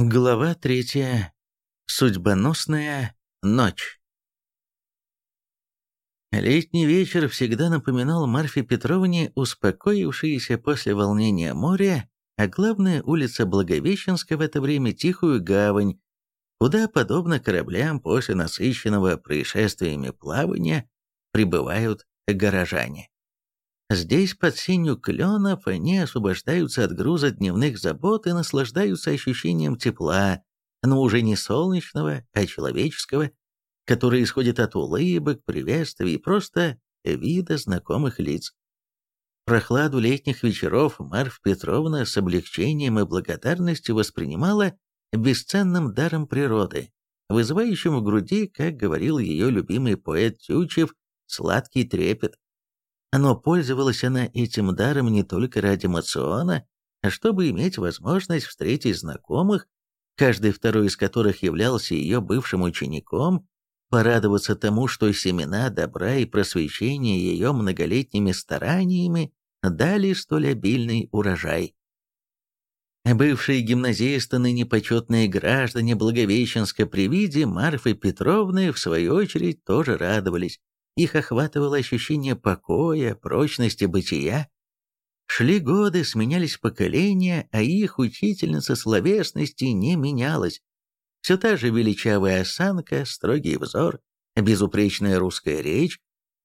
Глава третья. Судьбоносная ночь. Летний вечер всегда напоминал Марфе Петровне успокоившееся после волнения море, а главная улица Благовещенска в это время тихую гавань, куда, подобно кораблям после насыщенного происшествиями плавания, прибывают горожане. Здесь, под сенью кленов, они освобождаются от груза дневных забот и наслаждаются ощущением тепла, но уже не солнечного, а человеческого, которое исходит от улыбок, приветствий и просто вида знакомых лиц. Прохладу летних вечеров Марф Петровна с облегчением и благодарностью воспринимала бесценным даром природы, вызывающим в груди, как говорил ее любимый поэт Тючев, сладкий трепет. Но пользовалась она этим даром не только ради мациона, а чтобы иметь возможность встретить знакомых, каждый второй из которых являлся ее бывшим учеником, порадоваться тому, что семена добра и просвещения ее многолетними стараниями дали столь обильный урожай. Бывшие гимназисты, ныне почетные граждане Благовещенска при виде Марфы Петровны, в свою очередь, тоже радовались. Их охватывало ощущение покоя, прочности бытия. Шли годы, сменялись поколения, а их учительница словесности не менялась. Все та же величавая осанка, строгий взор, безупречная русская речь,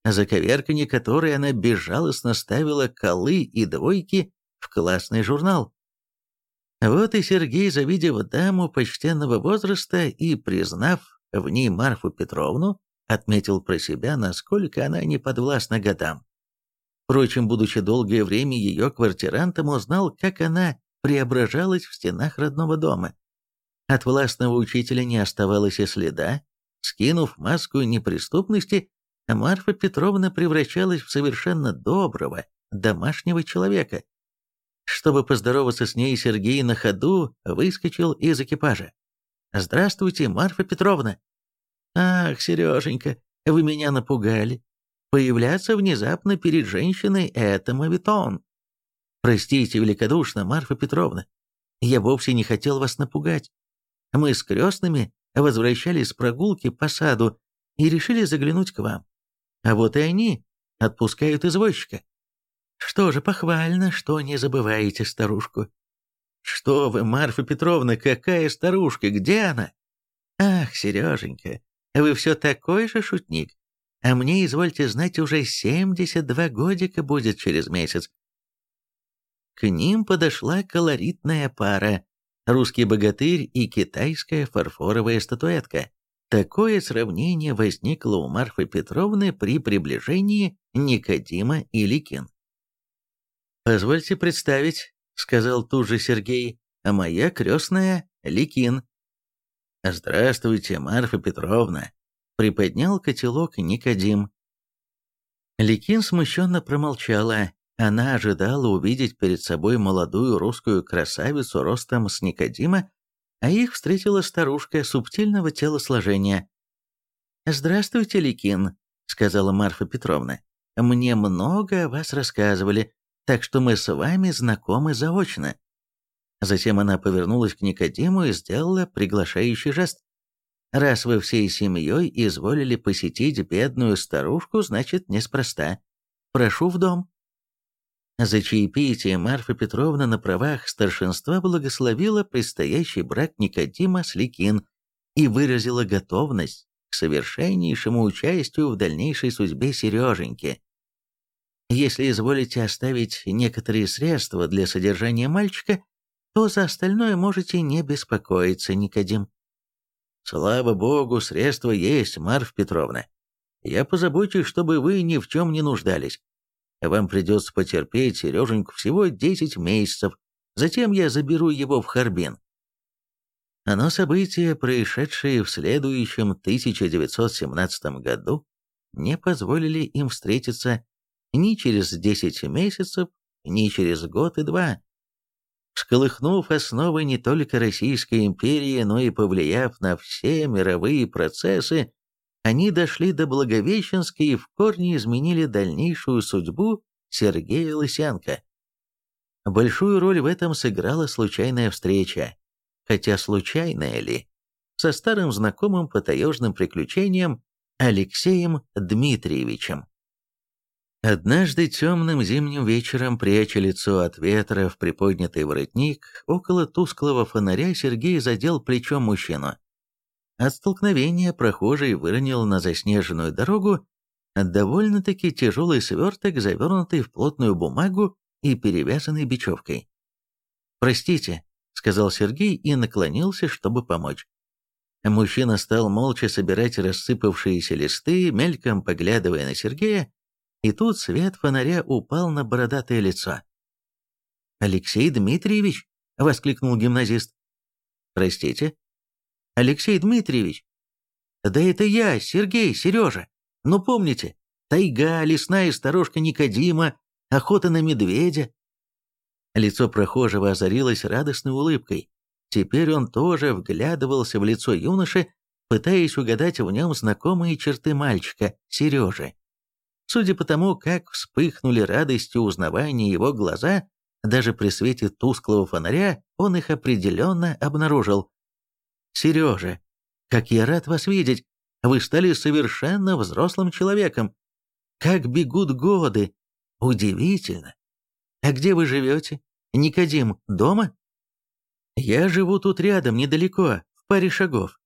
за коверканье которой она безжалостно ставила колы и двойки в классный журнал. Вот и Сергей, завидев даму почтенного возраста и признав в ней Марфу Петровну, отметил про себя, насколько она не подвластна годам. Впрочем, будучи долгое время ее квартирантом, узнал, как она преображалась в стенах родного дома. От властного учителя не оставалось и следа. Скинув маску неприступности, Марфа Петровна превращалась в совершенно доброго, домашнего человека. Чтобы поздороваться с ней, Сергей на ходу выскочил из экипажа. «Здравствуйте, Марфа Петровна!» «Ах, Сереженька, вы меня напугали. Появляться внезапно перед женщиной – это мавитон. Простите великодушно, Марфа Петровна, я вовсе не хотел вас напугать. Мы с крестными возвращались с прогулки по саду и решили заглянуть к вам. А вот и они отпускают извозчика. Что же, похвально, что не забываете старушку. Что вы, Марфа Петровна, какая старушка, где она? Ах, Сереженька, вы все такой же шутник. А мне, извольте знать, уже 72 годика будет через месяц. К ним подошла колоритная пара. Русский богатырь и китайская фарфоровая статуэтка. Такое сравнение возникло у Марфы Петровны при приближении Никодима и. «Позвольте представить», — сказал тут же Сергей, — «а моя крестная Ликин, «Здравствуйте, Марфа Петровна!» — приподнял котелок Никодим. Ликин смущенно промолчала. Она ожидала увидеть перед собой молодую русскую красавицу ростом с Никодима, а их встретила старушка субтильного телосложения. «Здравствуйте, Ликин», — сказала Марфа Петровна. «Мне много о вас рассказывали, так что мы с вами знакомы заочно. Затем она повернулась к Никодиму и сделала приглашающий жест. «Раз вы всей семьей изволили посетить бедную старушку, значит, неспроста. Прошу в дом». За чаепитие Марфа Петровна на правах старшинства благословила предстоящий брак Никодима с Ликин и выразила готовность к совершеннейшему участию в дальнейшей судьбе Сереженьки. Если изволите оставить некоторые средства для содержания мальчика, то за остальное можете не беспокоиться, Никодим. Слава богу, средства есть, Марф Петровна. Я позабочусь, чтобы вы ни в чем не нуждались. Вам придется потерпеть Сереженьку всего 10 месяцев, затем я заберу его в Харбин. Но события, происшедшие в следующем 1917 году, не позволили им встретиться ни через 10 месяцев, ни через год и два всколыхнув основы не только Российской империи, но и повлияв на все мировые процессы, они дошли до Благовещенска и в корне изменили дальнейшую судьбу Сергея Лысенко. Большую роль в этом сыграла случайная встреча. хотя случайное ли, со старым знакомым по таежным приключениям Алексеем Дмитриевичем. Однажды темным зимним вечером, пряча лицо от ветра в приподнятый воротник, около тусклого фонаря Сергей задел плечом мужчину. От столкновения прохожий выронил на заснеженную дорогу довольно-таки тяжелый сверток, завернутый в плотную бумагу и перевязанный бечевкой. «Простите», — сказал Сергей и наклонился, чтобы помочь. Мужчина стал молча собирать рассыпавшиеся листы, мельком поглядывая на Сергея, и тут свет фонаря упал на бородатое лицо. «Алексей Дмитриевич!» — воскликнул гимназист. «Простите?» «Алексей Дмитриевич!» «Да это я, Сергей, Сережа! Ну помните, тайга, лесная сторожка Никодима, охота на медведя!» Лицо прохожего озарилось радостной улыбкой. Теперь он тоже вглядывался в лицо юноши, пытаясь угадать в нем знакомые черты мальчика, Сережи. Судя по тому, как вспыхнули радостью узнавания его глаза, даже при свете тусклого фонаря он их определенно обнаружил. «Сережа, как я рад вас видеть! Вы стали совершенно взрослым человеком. Как бегут годы! Удивительно! А где вы живете? Никодим, дома?» «Я живу тут рядом, недалеко, в паре шагов».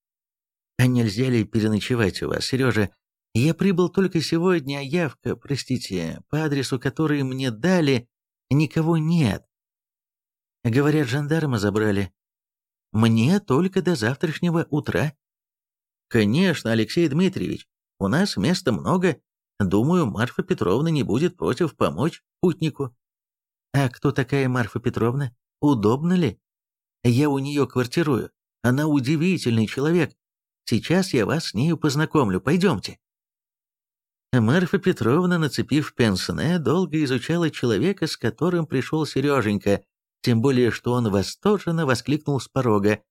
«А нельзя ли переночевать у вас, Сережа? Я прибыл только сегодня, а явка, простите, по адресу, который мне дали, никого нет. Говорят, жандарма забрали. Мне только до завтрашнего утра. Конечно, Алексей Дмитриевич, у нас места много. Думаю, Марфа Петровна не будет против помочь путнику. А кто такая Марфа Петровна? Удобно ли? Я у нее квартирую. Она удивительный человек. Сейчас я вас с нею познакомлю. Пойдемте. Марфа Петровна, нацепив пенсне, долго изучала человека, с которым пришел Сереженька, тем более, что он восторженно воскликнул с порога.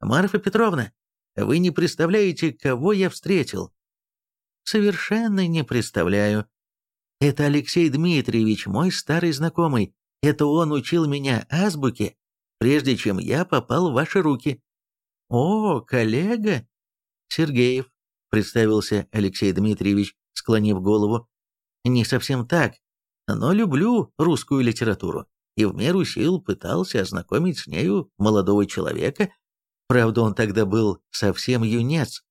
«Марфа Петровна, вы не представляете, кого я встретил?» «Совершенно не представляю. Это Алексей Дмитриевич, мой старый знакомый. Это он учил меня азбуке, прежде чем я попал в ваши руки». «О, коллега!» «Сергеев», — представился Алексей Дмитриевич склонив голову. «Не совсем так, но люблю русскую литературу и в меру сил пытался ознакомить с нею молодого человека, правда, он тогда был совсем юнец.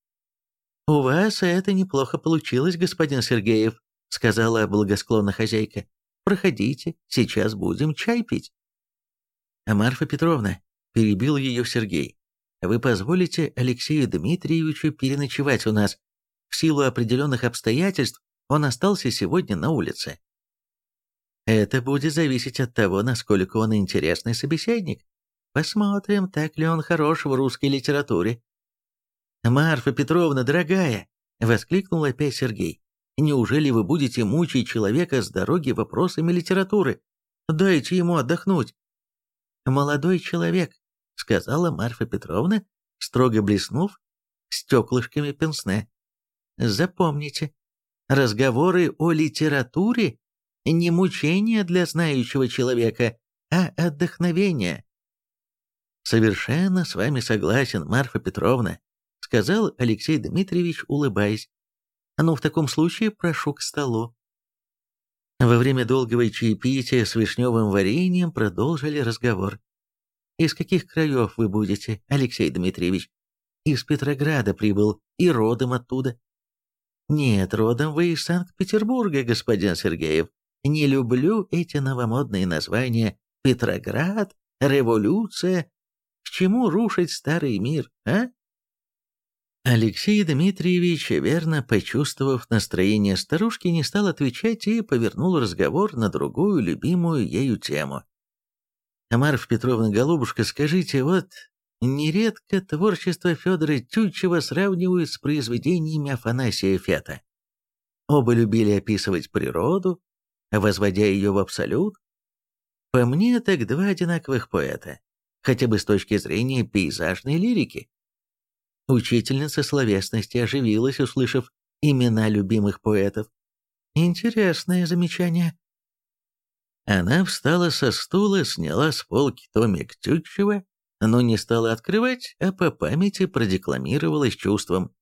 «У вас это неплохо получилось, господин Сергеев», — сказала благосклонно хозяйка. «Проходите, сейчас будем чай пить». «Марфа Петровна», — перебил ее Сергей, — «вы позволите Алексею Дмитриевичу переночевать у нас? В силу определенных обстоятельств он остался сегодня на улице. Это будет зависеть от того, насколько он интересный собеседник. Посмотрим, так ли он хорош в русской литературе. «Марфа Петровна, дорогая!» — воскликнул опять Сергей. «Неужели вы будете мучить человека с дороги вопросами литературы? Дайте ему отдохнуть». «Молодой человек», — сказала Марфа Петровна, строго блеснув стеклышками пенсне. Запомните, разговоры о литературе не мучение для знающего человека, а отдохновение. «Совершенно с вами согласен, Марфа Петровна», — сказал Алексей Дмитриевич, улыбаясь. «Ну, в таком случае прошу к столу». Во время долгого чаепития с вишневым вареньем продолжили разговор. «Из каких краев вы будете, Алексей Дмитриевич?» «Из Петрограда прибыл и родом оттуда». «Нет, родом вы из Санкт-Петербурга, господин Сергеев. Не люблю эти новомодные названия. Петроград, революция. К чему рушить старый мир, а?» Алексей Дмитриевич, верно почувствовав настроение старушки, не стал отвечать и повернул разговор на другую любимую ею тему. «Марфа Петровна, голубушка, скажите, вот Нередко творчество Федора Тютчева сравнивают с произведениями Афанасия Фета. Оба любили описывать природу, возводя ее в абсолют. По мне, так два одинаковых поэта, хотя бы с точки зрения пейзажной лирики. Учительница словесности оживилась, услышав имена любимых поэтов. Интересное замечание. Она встала со стула, сняла с полки томик Тютчева но не стала открывать, а по памяти продекламировала с чувством.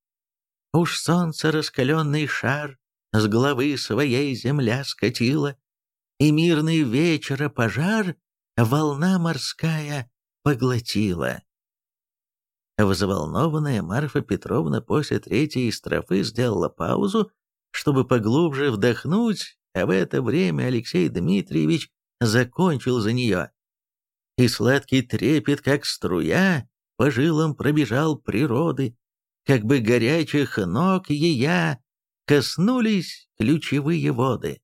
«Уж солнце раскаленный шар с головы своей земля скатила, и мирный вечера пожар волна морская поглотила». Взволнованная Марфа Петровна после третьей строфы сделала паузу, чтобы поглубже вдохнуть, а в это время Алексей Дмитриевич закончил за нее. И сладкий трепет, как струя, по жилам пробежал природы, как бы горячих ног ея коснулись ключевые воды.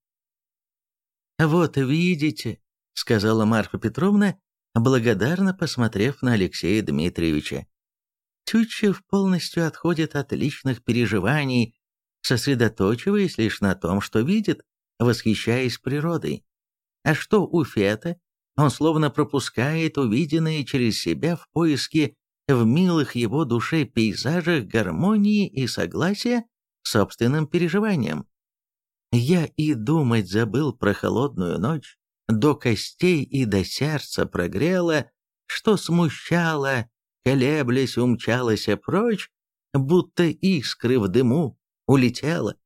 «Вот видите», — сказала Марфа Петровна, благодарно посмотрев на Алексея Дмитриевича. Тютчев полностью отходит от личных переживаний, сосредоточиваясь лишь на том, что видит, восхищаясь природой. А что у Фета? Он словно пропускает увиденное через себя в поиске в милых его душе пейзажах гармонии и согласия с собственным переживанием. Я и думать забыл про холодную ночь, до костей и до сердца прогрела, что смущало колеблясь, умчалась прочь, будто искры в дыму улетела.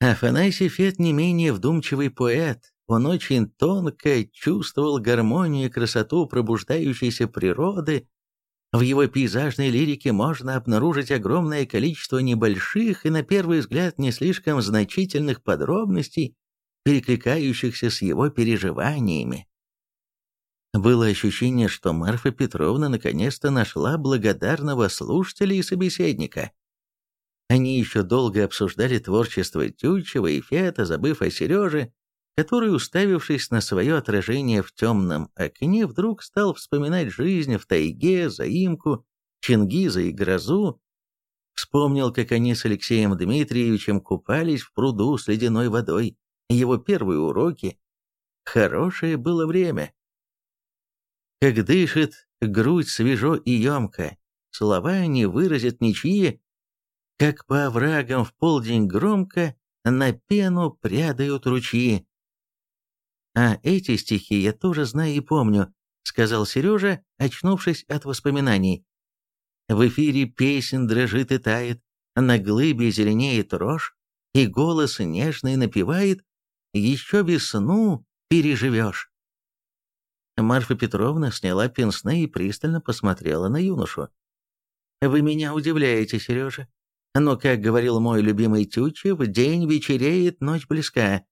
Афанасий Фет не менее вдумчивый поэт, он очень тонко чувствовал гармонию и красоту пробуждающейся природы. В его пейзажной лирике можно обнаружить огромное количество небольших и, на первый взгляд, не слишком значительных подробностей, перекликающихся с его переживаниями. Было ощущение, что Марфа Петровна наконец-то нашла благодарного слушателя и собеседника. Они еще долго обсуждали творчество Тютчева и Фета, забыв о Сереже, который, уставившись на свое отражение в темном окне, вдруг стал вспоминать жизнь в тайге, заимку, Чингиза и грозу. Вспомнил, как они с Алексеем Дмитриевичем купались в пруду с ледяной водой, его первые уроки. Хорошее было время. Как дышит грудь свежо и емко, слова не выразят ничьи, как по оврагам в полдень громко на пену прядают ручьи. «А эти стихи я тоже знаю и помню», — сказал Сережа, очнувшись от воспоминаний. В эфире песен дрожит и тает, на глыбе зеленеет рожь, и голос нежный напевает «Еще весну переживешь». Марфа Петровна сняла пенсне и пристально посмотрела на юношу. «Вы меня удивляете, Сережа. Но, как говорил мой любимый Тютчев, день вечереет, ночь близка.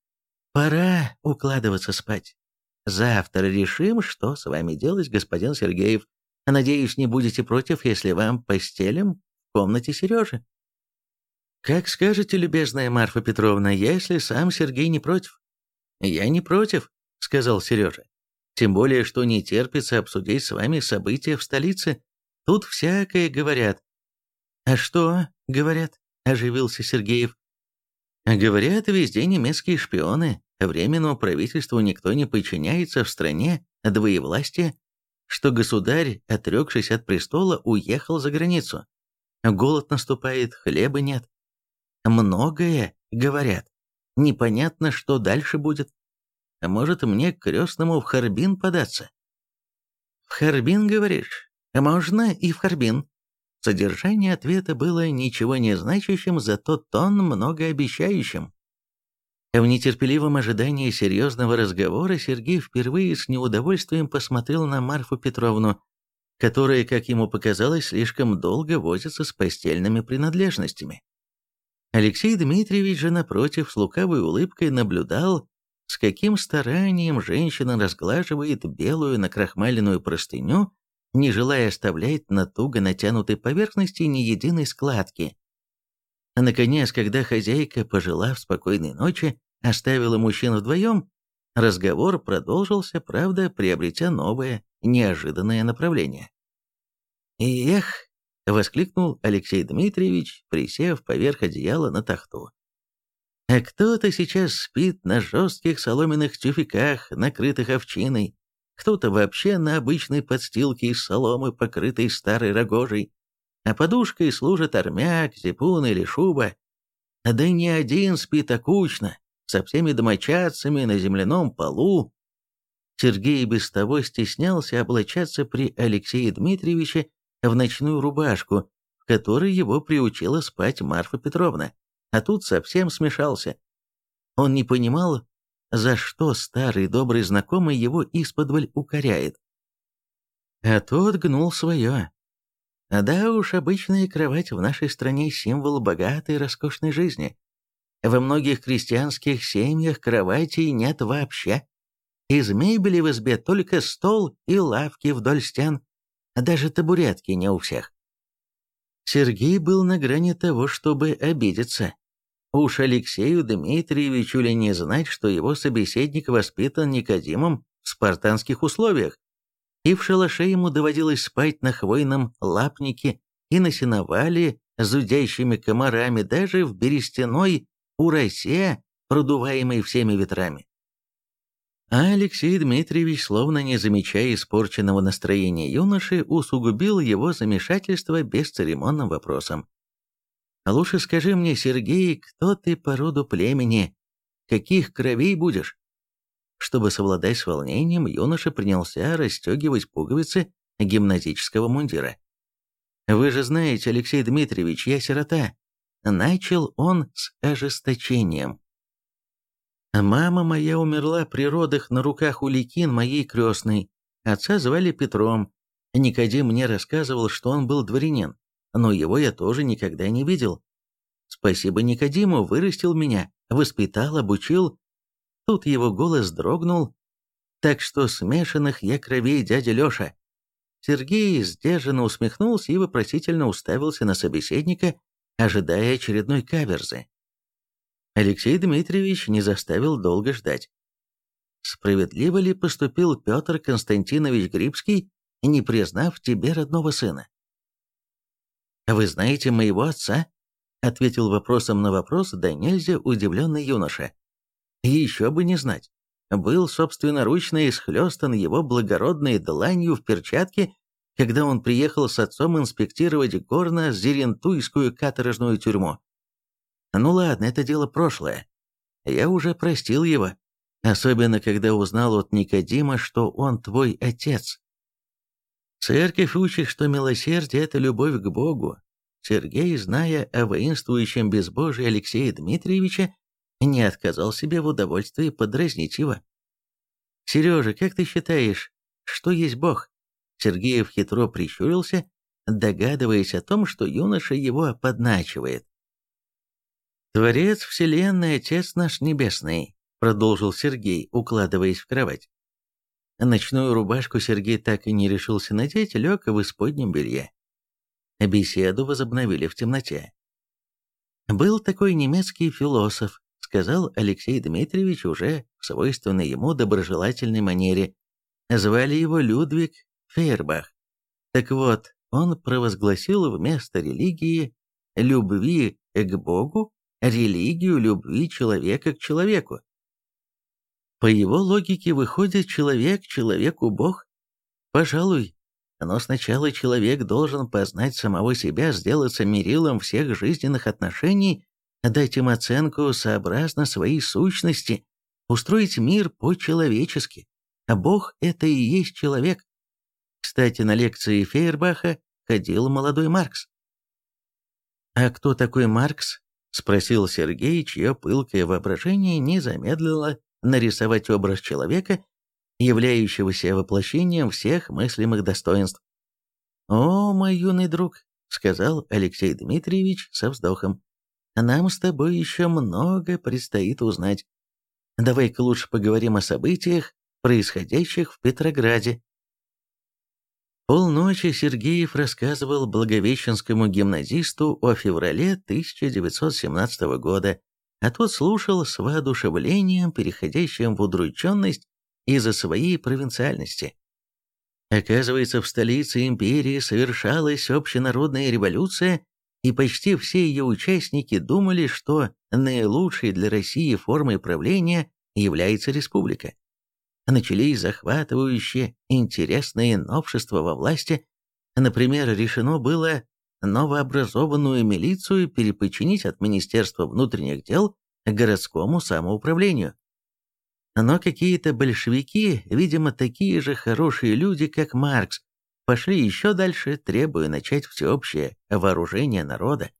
Пора укладываться спать. Завтра решим, что с вами делать, господин Сергеев. Надеюсь, не будете против, если вам постелим в комнате Сережи». «Как скажете, любезная Марфа Петровна, если сам Сергей не против?» «Я не против», — сказал Сережа. Тем более, что не терпится обсудить с вами события в столице. Тут всякое говорят». «А что?» — говорят, — оживился Сергеев. «Говорят, везде немецкие шпионы. Временному правительству никто не подчиняется в стране, двоевластие, что государь, отрекшись от престола, уехал за границу. Голод наступает, хлеба нет. Многое, говорят. Непонятно, что дальше будет. А может, мне к крестному в Харбин податься? В Харбин, говоришь? Можно и в Харбин. Содержание ответа было ничего не значащим, зато тон многообещающим. В нетерпеливом ожидании серьезного разговора Сергей впервые с неудовольствием посмотрел на Марфу Петровну, которая, как ему показалось, слишком долго возится с постельными принадлежностями. Алексей Дмитриевич же, напротив, с лукавой улыбкой наблюдал, с каким старанием женщина разглаживает белую накрахмаленную простыню, не желая оставлять на туго натянутой поверхности ни единой складки. А наконец, когда хозяйка, пожелав спокойной ночи, оставила мужчин вдвоем, разговор продолжился, правда, приобретя новое, неожиданное направление. «Эх!» — воскликнул Алексей Дмитриевич, присев поверх одеяла на тахту. А кто-то сейчас спит на жестких соломенных тюфяках, накрытых овчиной, кто-то вообще на обычной подстилке из соломы, покрытой старой рогожей, а подушкой служит армяк, зипун или шуба. Да не один спит окучно, со всеми домочадцами на земляном полу. Сергей без того стеснялся облачаться при Алексее Дмитриевиче в ночную рубашку, в которой его приучила спать Марфа Петровна, а тут совсем смешался. Он не понимал, за что старый добрый знакомый его исподволь укоряет. А тот гнул свое. А да уж, обычная кровать в нашей стране символ богатой роскошной жизни. Во многих крестьянских семьях кроватей нет вообще. Из мебели в избе только стол и лавки вдоль стен, даже табуретки не у всех. Сергей был на грани того, чтобы обидеться. Уж Алексею Дмитриевичу ли не знать, что его собеседник воспитан Никодимом в спартанских условиях, и в шалаше ему доводилось спать на хвойном лапнике и на сеновале зудящими комарами, даже в берестяной уросе, продуваемой всеми ветрами. А Алексей Дмитриевич, словно не замечая испорченного настроения юноши, усугубил его замешательство бесцеремонным вопросом. «Лучше скажи мне, Сергей, кто ты по роду племени? Каких кровей будешь?» Чтобы совладать с волнением, юноша принялся расстегивать пуговицы гимназического мундира. «Вы же знаете, Алексей Дмитриевич, я сирота». Начал он с ожесточением. Мама моя умерла при родах на руках у Ликин, моей крестной. Отца звали Петром. Никодим мне рассказывал, что он был дворянин, но его я тоже никогда не видел. Спасибо Никодиму, вырастил меня, воспитал, обучил. Тут его голос дрогнул. Так что смешанных я кровей дядя Леша. Сергей сдержанно усмехнулся и вопросительно уставился на собеседника, ожидая очередной каверзы. Алексей Дмитриевич не заставил долго ждать. Справедливо ли поступил Петр Константинович Грибский, не признав тебе родного сына? «Вы знаете моего отца?» — ответил вопросом на вопрос да нельзя удивленный юноша. «Еще бы не знать. Был собственноручно исхлестан его благородной дланью в перчатке, когда он приехал с отцом инспектировать горно-зерентуйскую каторжную тюрьму. Ну ладно, это дело прошлое. Я уже простил его. Особенно, когда узнал от Никодима, что он твой отец. Церковь учит, что милосердие – это любовь к Богу. Сергей, зная о воинствующем безбожии Алексея Дмитриевича, не отказал себе в удовольствии подразнить его. «Сережа, как ты считаешь, что есть Бог?» Сергеев хитро прищурился, догадываясь о том, что юноша его подначивает. «Творец Вселенной, Отец наш Небесный», — продолжил Сергей, укладываясь в кровать. Ночную рубашку Сергей так и не решился надеть, лег в исподнем белье. Беседу возобновили в темноте. «Был такой немецкий философ», — сказал Алексей Дмитриевич уже в свойственной ему доброжелательной манере. Звали его Людвиг Фейербах. Так вот, он провозгласил вместо религии любви к Богу религию любви человека к человеку. По его логике выходит человек человеку Бог? Пожалуй, но сначала человек должен познать самого себя, сделаться мерилом всех жизненных отношений, дать им оценку сообразно своей сущности, устроить мир по-человечески. А Бог – это и есть человек. Кстати, на лекции Фейербаха ходил молодой Маркс. А кто такой Маркс, — спросил Сергей, чье пылкое воображение не замедлило нарисовать образ человека, являющегося воплощением всех мыслимых достоинств. «О, мой юный друг», — сказал Алексей Дмитриевич со вздохом, — «нам с тобой еще много предстоит узнать. Давай-ка лучше поговорим о событиях, происходящих в Петрограде». Полночи Сергеев рассказывал благовещенскому гимназисту о феврале 1917 года, а тот слушал с воодушевлением, переходящим в удрученность из-за своей провинциальности. Оказывается, в столице империи совершалась общенародная революция, и почти все ее участники думали, что наилучшей для России формой правления является республика начались захватывающие интересные новшества во власти. Например, решено было новообразованную милицию переподчинить от Министерства внутренних дел городскому самоуправлению. Но какие-то большевики, видимо, такие же хорошие люди, как Маркс, пошли еще дальше, требуя начать всеобщее вооружение народа.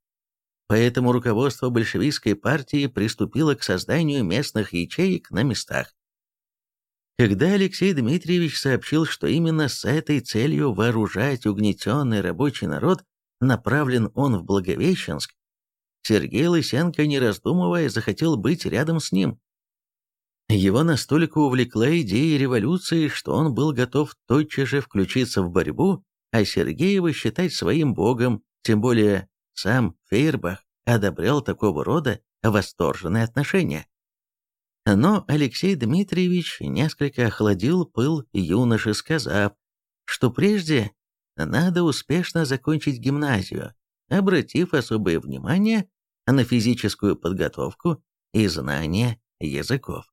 Поэтому руководство большевистской партии приступило к созданию местных ячеек на местах. Когда Алексей Дмитриевич сообщил, что именно с этой целью вооружать угнетенный рабочий народ направлен он в Благовещенск, Сергей Лысенко, не раздумывая, захотел быть рядом с ним. Его настолько увлекла идея революции, что он был готов тотчас же включиться в борьбу, а Сергеева считать своим богом, тем более сам Фейербах одобрял такого рода восторженные отношения. Но Алексей Дмитриевич несколько охладил пыл юноши, сказав, что прежде надо успешно закончить гимназию, обратив особое внимание на физическую подготовку и знание языков.